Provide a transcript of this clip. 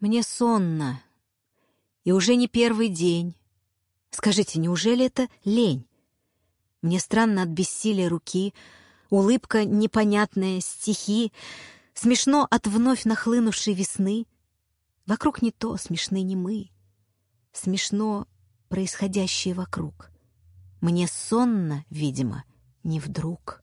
Мне сонно, и уже не первый день. Скажите, неужели это лень? Мне странно от бессилия руки, улыбка непонятная, стихи, смешно от вновь нахлынувшей весны. Вокруг не то, смешны не мы. Смешно происходящее вокруг. Мне сонно, видимо, не вдруг.